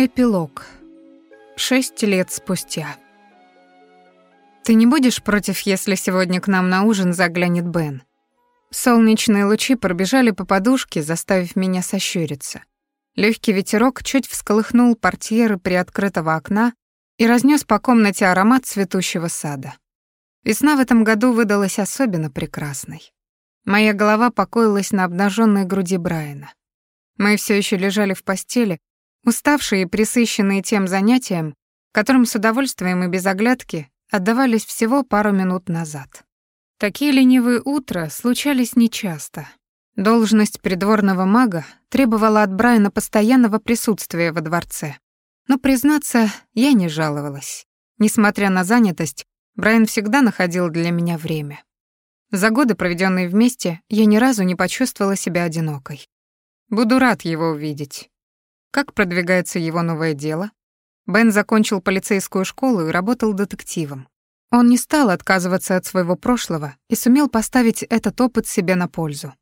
Эпилог. Шесть лет спустя. «Ты не будешь против, если сегодня к нам на ужин заглянет Бен?» Солнечные лучи пробежали по подушке, заставив меня сощуриться. Легкий ветерок чуть всколыхнул портьеры приоткрытого окна и разнес по комнате аромат цветущего сада. Весна в этом году выдалась особенно прекрасной. Моя голова покоилась на обнаженной груди Брайана. Мы все еще лежали в постели, уставшие и присыщенные тем занятием, которым с удовольствием и без оглядки отдавались всего пару минут назад. Такие ленивые утра случались нечасто. Должность придворного мага требовала от Брайана постоянного присутствия во дворце. Но, признаться, я не жаловалась. Несмотря на занятость, Брайан всегда находил для меня время. За годы, проведенные вместе, я ни разу не почувствовала себя одинокой. Буду рад его увидеть. Как продвигается его новое дело? Бен закончил полицейскую школу и работал детективом. Он не стал отказываться от своего прошлого и сумел поставить этот опыт себе на пользу.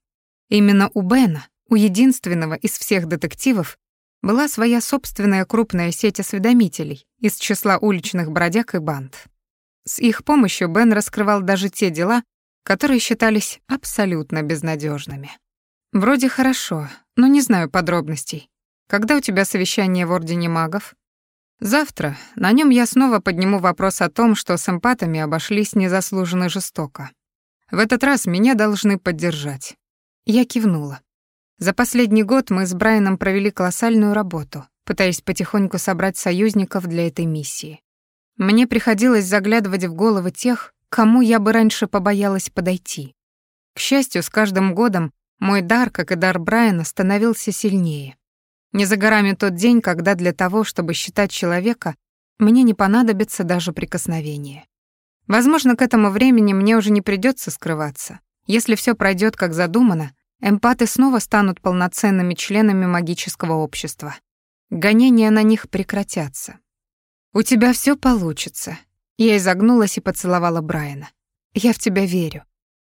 Именно у Бена, у единственного из всех детективов, была своя собственная крупная сеть осведомителей из числа уличных бродяг и банд. С их помощью Бен раскрывал даже те дела, которые считались абсолютно безнадежными. Вроде хорошо, но не знаю подробностей. Когда у тебя совещание в Ордене магов? Завтра. На нем я снова подниму вопрос о том, что с эмпатами обошлись незаслуженно жестоко. В этот раз меня должны поддержать. Я кивнула. За последний год мы с Брайаном провели колоссальную работу, пытаясь потихоньку собрать союзников для этой миссии. Мне приходилось заглядывать в головы тех, кому я бы раньше побоялась подойти. К счастью, с каждым годом мой дар, как и дар Брайана, становился сильнее. Не за горами тот день, когда для того, чтобы считать человека, мне не понадобится даже прикосновение. Возможно, к этому времени мне уже не придется скрываться. Если все пройдет как задумано, эмпаты снова станут полноценными членами магического общества. Гонения на них прекратятся. «У тебя все получится». Я изогнулась и поцеловала Брайана. «Я в тебя верю.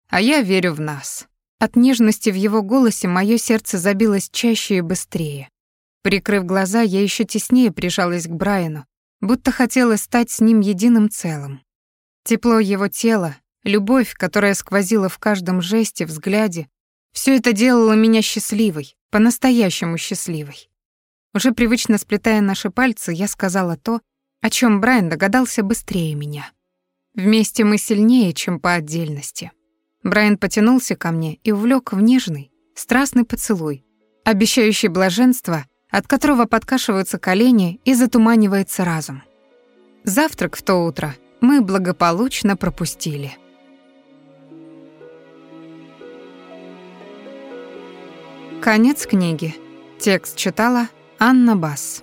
А я верю в нас». От нежности в его голосе мое сердце забилось чаще и быстрее. Прикрыв глаза, я еще теснее прижалась к Брайану, будто хотела стать с ним единым целым. Тепло его тела, любовь, которая сквозила в каждом жесте, взгляде, все это делало меня счастливой, по-настоящему счастливой. Уже привычно сплетая наши пальцы, я сказала то, о чем Брайан догадался быстрее меня. Вместе мы сильнее, чем по отдельности. Брайан потянулся ко мне и увлек в нежный, страстный поцелуй, обещающий блаженство, от которого подкашиваются колени и затуманивается разум. Завтрак в то утро мы благополучно пропустили. Конец книги. Текст читала Анна Басс.